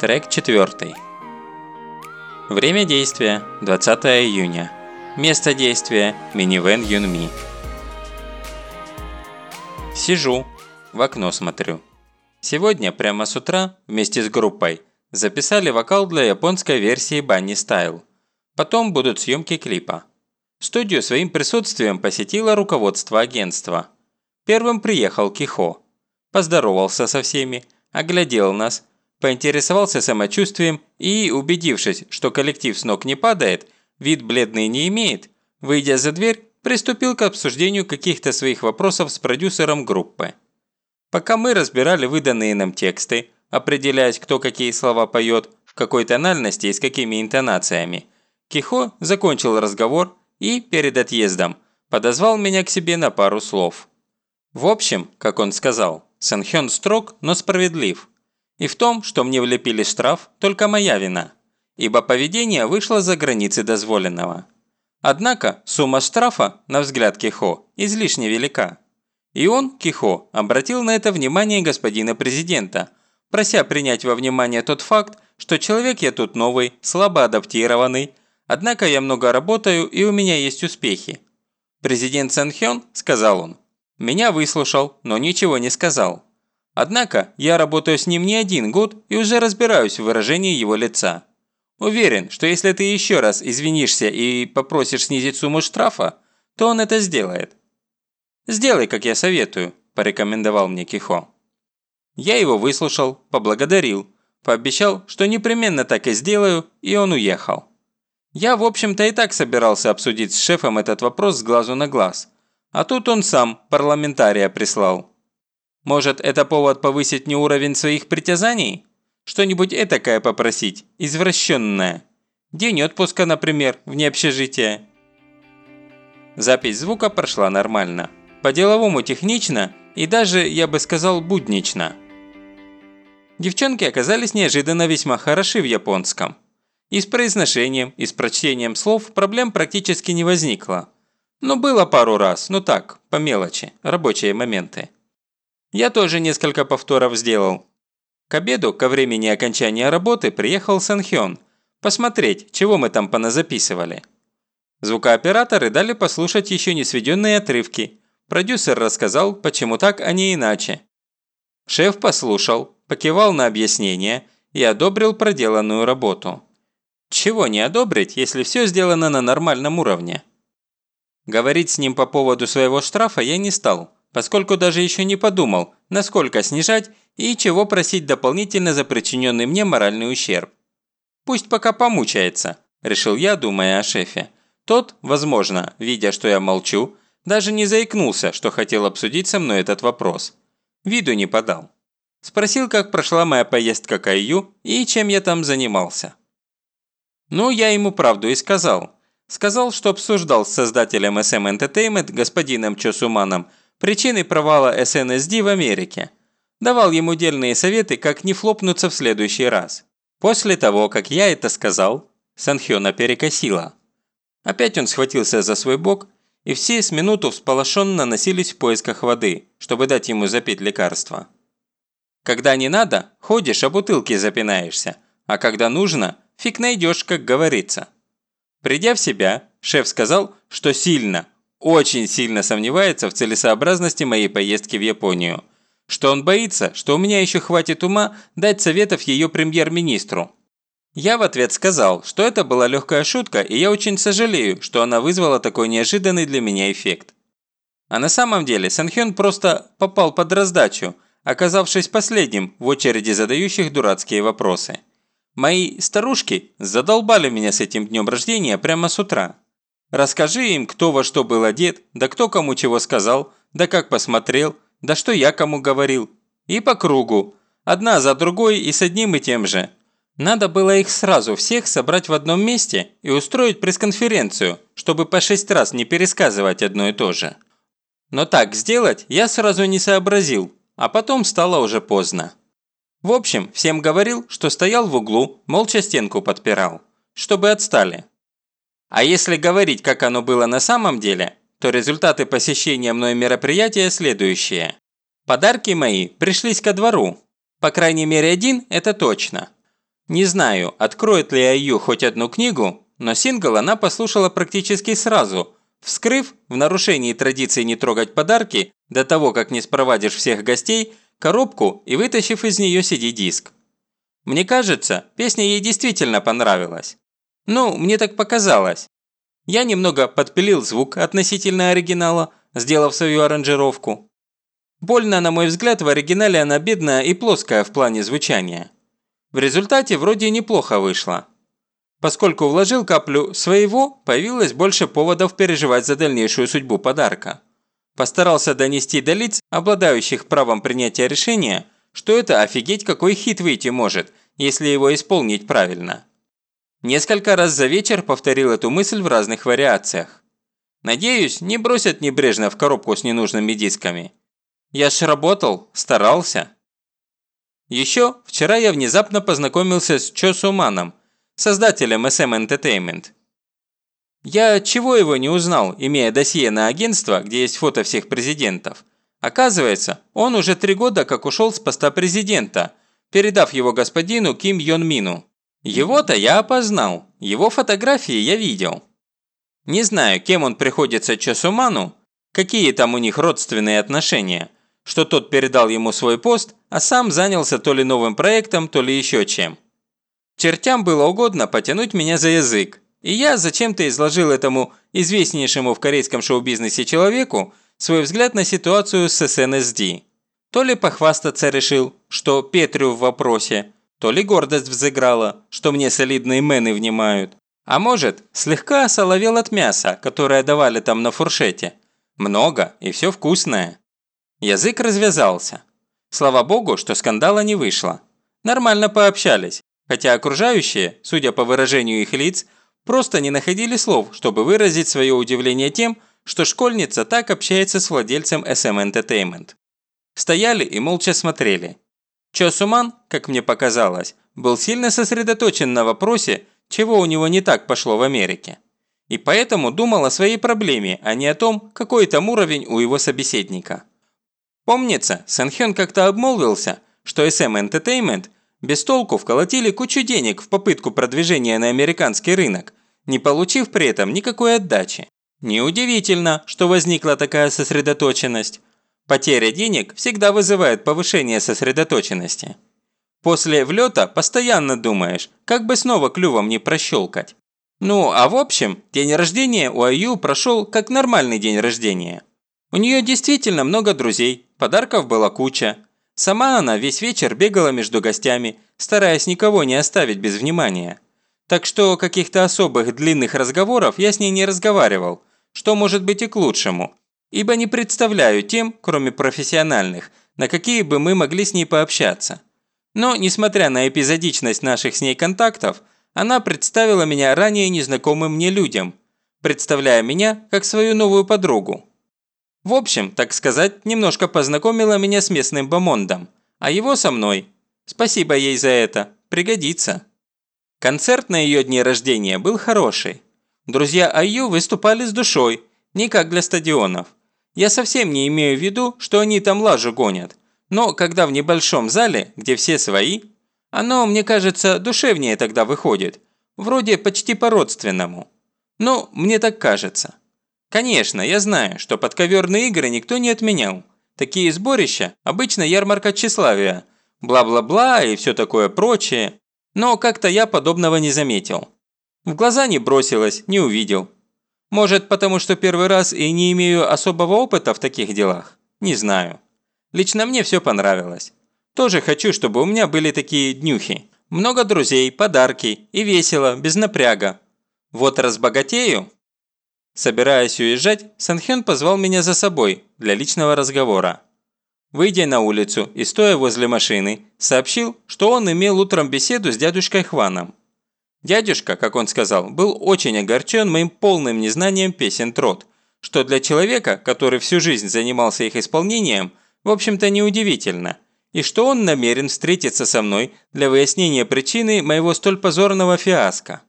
Трек 4. Время действия – 20 июня. Место действия – минивэн Юнми. Сижу, в окно смотрю. Сегодня, прямо с утра, вместе с группой, записали вокал для японской версии Bunny Style. Потом будут съемки клипа. Студию своим присутствием посетило руководство агентства. Первым приехал Кихо. Поздоровался со всеми, оглядел нас, поинтересовался самочувствием и, убедившись, что коллектив с ног не падает, вид бледный не имеет, выйдя за дверь, приступил к обсуждению каких-то своих вопросов с продюсером группы. Пока мы разбирали выданные нам тексты, определяясь, кто какие слова поет, в какой тональности и с какими интонациями, Кихо закончил разговор и, перед отъездом, подозвал меня к себе на пару слов. В общем, как он сказал, Санхён строг, но справедлив. И в том, что мне влепили штраф, только моя вина, ибо поведение вышло за границы дозволенного. Однако сумма штрафа, на взгляд Кихо, излишне велика. И он, Кихо, обратил на это внимание господина президента, прося принять во внимание тот факт, что человек я тут новый, слабо адаптированный, однако я много работаю и у меня есть успехи. Президент Санхён, сказал он, меня выслушал, но ничего не сказал. Однако я работаю с ним не один год и уже разбираюсь в выражении его лица. Уверен, что если ты еще раз извинишься и попросишь снизить сумму штрафа, то он это сделает. «Сделай, как я советую», – порекомендовал мне Кихо. Я его выслушал, поблагодарил, пообещал, что непременно так и сделаю, и он уехал. Я, в общем-то, и так собирался обсудить с шефом этот вопрос с глазу на глаз. А тут он сам парламентария прислал. Может, это повод повысить мне уровень своих притязаний? Что-нибудь этакое попросить, извращенное. День отпуска, например, вне общежития. Запись звука прошла нормально. По-деловому технично и даже, я бы сказал, буднично. Девчонки оказались неожиданно весьма хороши в японском. И с произношением, и с прочтением слов проблем практически не возникло. Ну, было пару раз, ну так, по мелочи, рабочие моменты. Я тоже несколько повторов сделал. К обеду, ко времени окончания работы, приехал Санхён. Посмотреть, чего мы там поназаписывали. Звукооператоры дали послушать еще не сведенные отрывки. Продюсер рассказал, почему так, а не иначе. Шеф послушал, покивал на объяснение и одобрил проделанную работу. Чего не одобрить, если все сделано на нормальном уровне? Говорить с ним по поводу своего штрафа я не стал, поскольку даже еще не подумал, насколько снижать и чего просить дополнительно за причиненный мне моральный ущерб. Пусть пока помучается, решил я, думая о шефе. Тот, возможно, видя, что я молчу, даже не заикнулся, что хотел обсудить со мной этот вопрос. Виду не подал. Спросил, как прошла моя поездка к Айю и чем я там занимался. Ну, я ему правду и сказал. Сказал, что обсуждал с создателем SM Entertainment господином Чосуманом причины провала SNSD в Америке. Давал ему дельные советы, как не флопнуться в следующий раз. После того, как я это сказал, Санхёна перекосила. Опять он схватился за свой бок, и все с минуту всполошенно носились в поисках воды, чтобы дать ему запить лекарство. Когда не надо, ходишь, а бутылки запинаешься, а когда нужно, фиг найдешь, как говорится. Придя в себя, шеф сказал, что сильно, очень сильно сомневается в целесообразности моей поездки в Японию. Что он боится, что у меня еще хватит ума дать советов ее премьер-министру. Я в ответ сказал, что это была легкая шутка, и я очень сожалею, что она вызвала такой неожиданный для меня эффект. А на самом деле Санхён просто попал под раздачу, оказавшись последним в очереди задающих дурацкие вопросы. Мои старушки задолбали меня с этим днем рождения прямо с утра. Расскажи им, кто во что был одет, да кто кому чего сказал, да как посмотрел, да что я кому говорил. И по кругу. Одна за другой и с одним и тем же. Надо было их сразу всех собрать в одном месте и устроить пресс-конференцию, чтобы по шесть раз не пересказывать одно и то же. Но так сделать я сразу не сообразил, а потом стало уже поздно. В общем, всем говорил, что стоял в углу, молча стенку подпирал, чтобы отстали. А если говорить, как оно было на самом деле, то результаты посещения мной мероприятия следующие. Подарки мои пришлись ко двору. По крайней мере один – это точно. Не знаю, откроет ли Аю хоть одну книгу, но сингл она послушала практически сразу, вскрыв, в нарушении традиции не трогать подарки, до того, как не спровадишь всех гостей, коробку и вытащив из нее CD-диск. Мне кажется, песня ей действительно понравилась. Ну, мне так показалось. Я немного подпилил звук относительно оригинала, сделав свою аранжировку. Больно, на мой взгляд, в оригинале она бедная и плоская в плане звучания. В результате вроде неплохо вышло. Поскольку вложил каплю своего, появилось больше поводов переживать за дальнейшую судьбу подарка. Постарался донести до лиц, обладающих правом принятия решения, что это офигеть какой хит выйти может, если его исполнить правильно. Несколько раз за вечер повторил эту мысль в разных вариациях. Надеюсь, не бросят небрежно в коробку с ненужными дисками. Я ж работал, старался. Еще вчера я внезапно познакомился с Чо Суманом, создателем SM Entertainment. Я чего его не узнал, имея досье на агентство, где есть фото всех президентов. Оказывается, он уже три года как ушел с поста президента, передав его господину Ким Йон Мину. Его-то я опознал, его фотографии я видел. Не знаю, кем он приходится Чосуману, какие там у них родственные отношения – что тот передал ему свой пост, а сам занялся то ли новым проектом, то ли еще чем. Чертям было угодно потянуть меня за язык, и я зачем-то изложил этому известнейшему в корейском шоу-бизнесе человеку свой взгляд на ситуацию с СНСД. То ли похвастаться решил, что Петрю в вопросе, то ли гордость взыграла, что мне солидные мены внимают. А может, слегка осоловел от мяса, которое давали там на фуршете. Много и все вкусное. Язык развязался. Слава богу, что скандала не вышло. Нормально пообщались, хотя окружающие, судя по выражению их лиц, просто не находили слов, чтобы выразить свое удивление тем, что школьница так общается с владельцем SM Entertainment. Стояли и молча смотрели. Чо Суман, как мне показалось, был сильно сосредоточен на вопросе, чего у него не так пошло в Америке. И поэтому думал о своей проблеме, а не о том, какой там уровень у его собеседника. Помнится, Сэнхён как-то обмолвился, что SM Entertainment без толку вколотили кучу денег в попытку продвижения на американский рынок, не получив при этом никакой отдачи. Неудивительно, что возникла такая сосредоточенность. Потеря денег всегда вызывает повышение сосредоточенности. После влета постоянно думаешь, как бы снова клювом не прощелкать. Ну, а в общем, день рождения у Аю прошел как нормальный день рождения. У нее действительно много друзей, подарков была куча. Сама она весь вечер бегала между гостями, стараясь никого не оставить без внимания. Так что каких-то особых длинных разговоров я с ней не разговаривал, что может быть и к лучшему. Ибо не представляю тем, кроме профессиональных, на какие бы мы могли с ней пообщаться. Но, несмотря на эпизодичность наших с ней контактов, она представила меня ранее незнакомым мне людям, представляя меня как свою новую подругу. В общем, так сказать, немножко познакомила меня с местным бомондом, а его со мной. Спасибо ей за это, пригодится. Концерт на ее дне рождения был хороший. Друзья Аю выступали с душой, не как для стадионов. Я совсем не имею в виду, что они там лажу гонят. Но когда в небольшом зале, где все свои, оно, мне кажется, душевнее тогда выходит. Вроде почти по-родственному. Ну, мне так кажется. Конечно, я знаю, что подковерные игры никто не отменял. Такие сборища – обычно ярмарка тщеславия. Бла-бла-бла и все такое прочее. Но как-то я подобного не заметил. В глаза не бросилось, не увидел. Может, потому что первый раз и не имею особого опыта в таких делах? Не знаю. Лично мне все понравилось. Тоже хочу, чтобы у меня были такие днюхи. Много друзей, подарки и весело, без напряга. Вот разбогатею, Собираясь уезжать, Санхён позвал меня за собой для личного разговора. Выйдя на улицу и стоя возле машины, сообщил, что он имел утром беседу с дядюшкой Хваном. Дядюшка, как он сказал, был очень огорчен моим полным незнанием песен трот, что для человека, который всю жизнь занимался их исполнением, в общем-то неудивительно, и что он намерен встретиться со мной для выяснения причины моего столь позорного фиаско.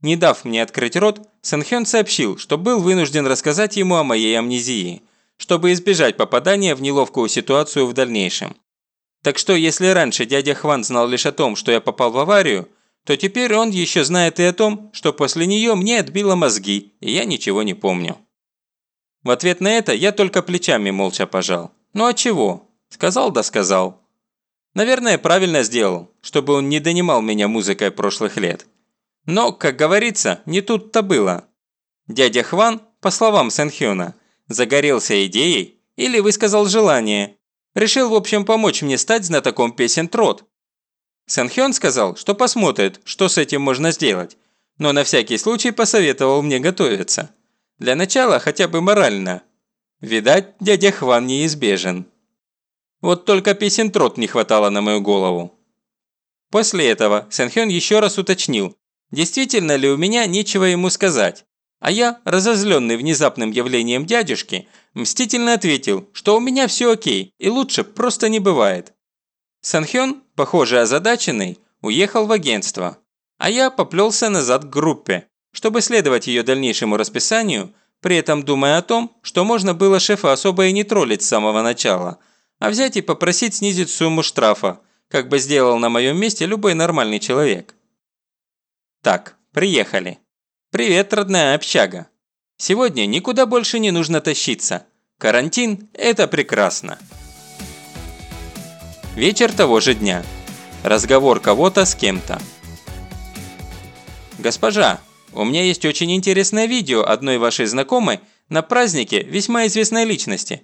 Не дав мне открыть рот, Сэнхён сообщил, что был вынужден рассказать ему о моей амнезии, чтобы избежать попадания в неловкую ситуацию в дальнейшем. Так что если раньше дядя Хван знал лишь о том, что я попал в аварию, то теперь он еще знает и о том, что после нее мне отбило мозги, и я ничего не помню. В ответ на это я только плечами молча пожал. Ну а чего? Сказал да сказал. Наверное, правильно сделал, чтобы он не донимал меня музыкой прошлых лет. Но, как говорится, не тут-то было. Дядя Хван, по словам Сэнхёна, загорелся идеей или высказал желание. Решил, в общем, помочь мне стать знатоком песен трот. Сэнхён сказал, что посмотрит, что с этим можно сделать, но на всякий случай посоветовал мне готовиться. Для начала хотя бы морально. Видать, дядя Хван неизбежен. Вот только песен трот не хватало на мою голову. После этого Сэнхён еще раз уточнил, действительно ли у меня нечего ему сказать. А я, разозленный внезапным явлением дядюшки, мстительно ответил, что у меня все окей и лучше просто не бывает. Санхён, похоже озадаченный, уехал в агентство, а я поплелся назад к группе, чтобы следовать ее дальнейшему расписанию, при этом думая о том, что можно было шефа особо и не троллить с самого начала, а взять и попросить снизить сумму штрафа, как бы сделал на моем месте любой нормальный человек. Так, приехали. «Привет, родная общага. Сегодня никуда больше не нужно тащиться. Карантин – это прекрасно». Вечер того же дня. Разговор кого-то с кем-то. «Госпожа, у меня есть очень интересное видео одной вашей знакомой на празднике весьма известной личности».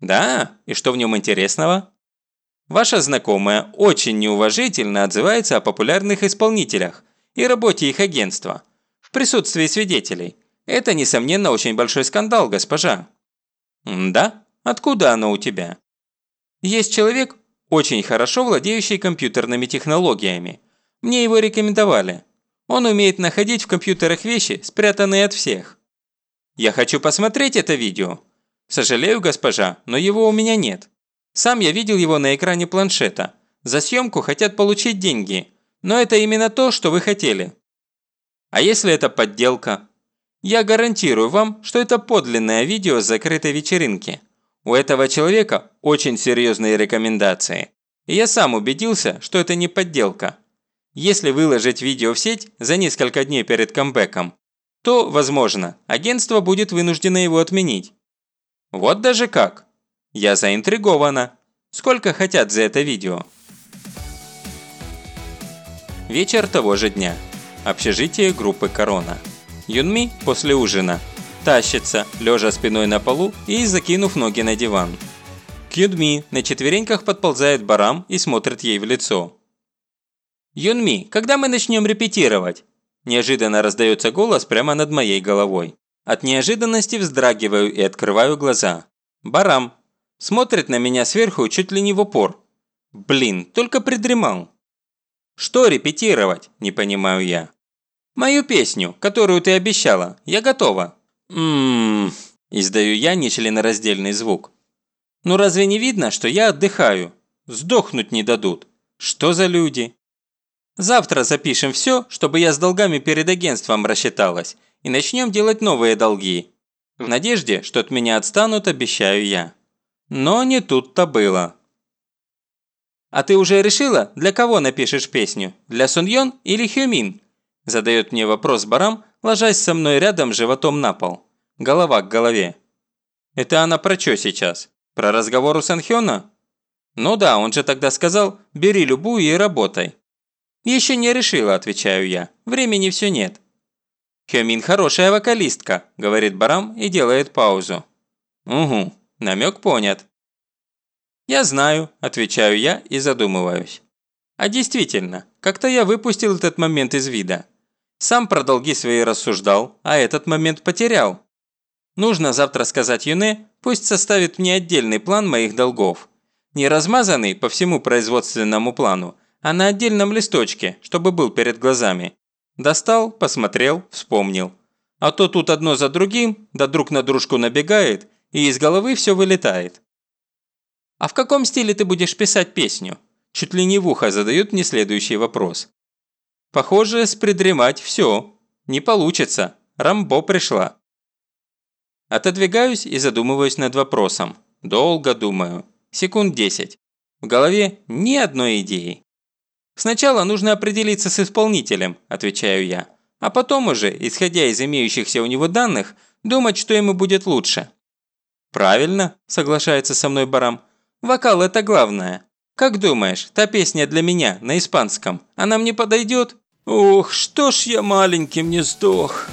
«Да? И что в нем интересного?» Ваша знакомая очень неуважительно отзывается о популярных исполнителях и работе их агентства – в присутствии свидетелей. Это, несомненно, очень большой скандал, госпожа». «Да? Откуда оно у тебя?» «Есть человек, очень хорошо владеющий компьютерными технологиями. Мне его рекомендовали. Он умеет находить в компьютерах вещи, спрятанные от всех. Я хочу посмотреть это видео. Сожалею, госпожа, но его у меня нет. Сам я видел его на экране планшета. За съемку хотят получить деньги. Но это именно то, что вы хотели. А если это подделка? Я гарантирую вам, что это подлинное видео с закрытой вечеринки. У этого человека очень серьезные рекомендации. И я сам убедился, что это не подделка. Если выложить видео в сеть за несколько дней перед камбэком, то, возможно, агентство будет вынуждено его отменить. Вот даже как. Я заинтригована. Сколько хотят за это видео? Вечер того же дня. Общежитие группы «Корона». Юнми после ужина тащится, лежа спиной на полу и закинув ноги на диван. К Юнми на четвереньках подползает Барам и смотрит ей в лицо. «Юнми, когда мы начнем репетировать?» Неожиданно раздается голос прямо над моей головой. От неожиданности вздрагиваю и открываю глаза. Барам. Смотрит на меня сверху чуть ли не в упор. Блин, только придремал. «Что репетировать?» – не понимаю я. «Мою песню, которую ты обещала. Я готова». «Ммм...» – издаю я нечленораздельный звук. «Ну разве не видно, что я отдыхаю? Сдохнуть не дадут. Что за люди?» «Завтра запишем все, чтобы я с долгами перед агентством рассчиталась, и начнем делать новые долги. В надежде, что от меня отстанут, обещаю я. Но не тут-то было». «А ты уже решила, для кого напишешь песню? Для Суньон или Хюмин?» Задает мне вопрос Барам, ложась со мной рядом животом на пол. Голова к голове. Это она про что сейчас? Про разговор у Санхёна? Ну да, он же тогда сказал, бери любую и работай. Еще не решила, отвечаю я. Времени все нет. Хёмин хорошая вокалистка, говорит Барам и делает паузу. Угу, намек понят. Я знаю, отвечаю я и задумываюсь. А действительно, как-то я выпустил этот момент из вида. Сам про долги свои рассуждал, а этот момент потерял. Нужно завтра сказать Юне, пусть составит мне отдельный план моих долгов. Не размазанный по всему производственному плану, а на отдельном листочке, чтобы был перед глазами. Достал, посмотрел, вспомнил. А то тут одно за другим, да друг на дружку набегает, и из головы все вылетает. «А в каком стиле ты будешь писать песню?» Чуть ли не в ухо задают мне следующий вопрос. Похоже, спридремать все. Не получится. Рамбо пришла. Отодвигаюсь и задумываюсь над вопросом. Долго думаю. Секунд десять. В голове ни одной идеи. «Сначала нужно определиться с исполнителем», – отвечаю я. «А потом уже, исходя из имеющихся у него данных, думать, что ему будет лучше». «Правильно», – соглашается со мной Барам. «Вокал – это главное. Как думаешь, та песня для меня, на испанском, она мне подойдет?» «Ох, что ж я маленьким не сдох!»